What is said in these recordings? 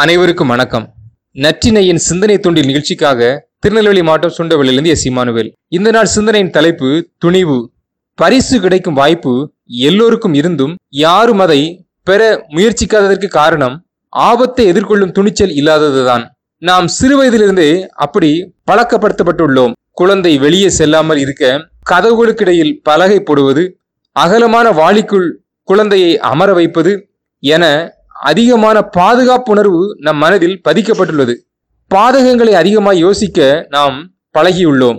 அனைவருக்கும் வணக்கம். நற்றினையின் சிந்தனை தொண்டில் நிகழ்ச்சிக்காக திருநெல்வேலி மாவட்டம் சுண்டவளிலிருந்து எஸ். இமானுவேல். இந்த நாள் சிந்தனையின் தலைப்பு துணிவு. பரிசு கிடைக்கும் வாய்ப்பு எல்லோருக்கும் இருந்தும் யாரும் அதை பெற முயற்சிக்காததற்கு காரணம் ஆபத்தை எதிர்கொள்ளும் துணிச்சல் இல்லாததுதான். நாம் சிறுவயதிலிருந்தே அப்படி பழக்கப்படுத்தப்பட்டுள்ளோம். குழந்தை வெளியே செல்லாமல் இருக்க கதவுகளுக்கிடையில் பலகை போடுவது அகலமான வாளிக்குள் குழந்தையை அமர வைப்பது என அதிகமான பாதுகாப்புணர்வு நம் மனதில் பதிக்கப்பட்டுள்ளது. பாதகங்களை அதிகமாக யோசிக்க நாம் பழகியுள்ளோம்.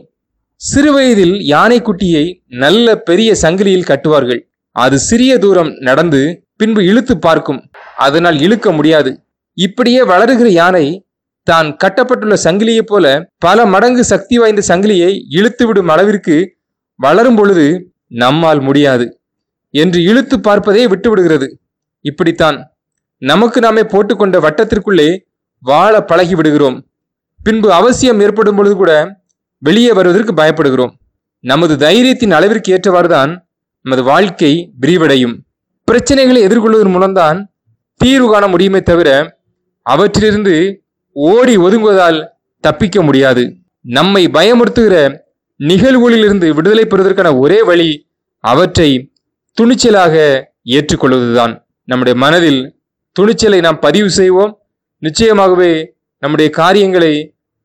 சிறுவயதில் யானைக்குட்டியை நல்ல பெரிய சங்கிலியில் கட்டுவார்கள். அது சிறிய தூரம் நடந்து பின்பு இழுத்து பார்க்கும். அதனால் இழுக்க முடியாது. இப்படியே வளருகிற யானை தான் கட்டப்பட்டுள்ள சங்கிலியைப் போல பல மடங்கு சக்தி வாய்ந்த சங்கிலியை இழுத்துவிடும் அளவிற்கு வளரும் பொழுது நம்மால் முடியாது. என்று இழுத்து பார்ப்பதே விட்டுவிடுகிறது. இப்படித்தான் நமக்கு நாமே போட்டுக்கொண்ட வட்டத்திற்குள்ளே வாழ பழகி விடுகிறோம் பின்பு அவசியம் ஏற்படும் பொழுது கூட வெளியே வருவதற்கு பயப்படுகிறோம். நமது தைரியத்தின் அளவிற்கு ஏற்றவாறுதான் நமது வாழ்க்கை விரிவடையும். பிரச்சனைகளை எதிர்கொள்வதன் மூலம்தான் தீர்வு காண முடியுமே தவிர அவற்றிலிருந்து ஓடி ஒதுங்குவதால் தப்பிக்க முடியாது. நம்மை பயமுறுத்துகிற நிகழ்வுகளிலிருந்து விடுதலை பெறுவதற்கான ஒரே வழி அவற்றை துணிச்சலாக ஏற்றுக்கொள்வதுதான். நம்முடைய மனதில் துணிச்சலை நாம் பதிவு செய்வோம். நிச்சயமாகவே நம்முடைய காரியங்களை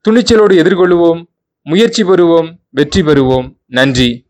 துணிச்சலோடு எதிர்கொள்வோம். முயற்சி பெறுவோம். வெற்றி பெறுவோம். நன்றி.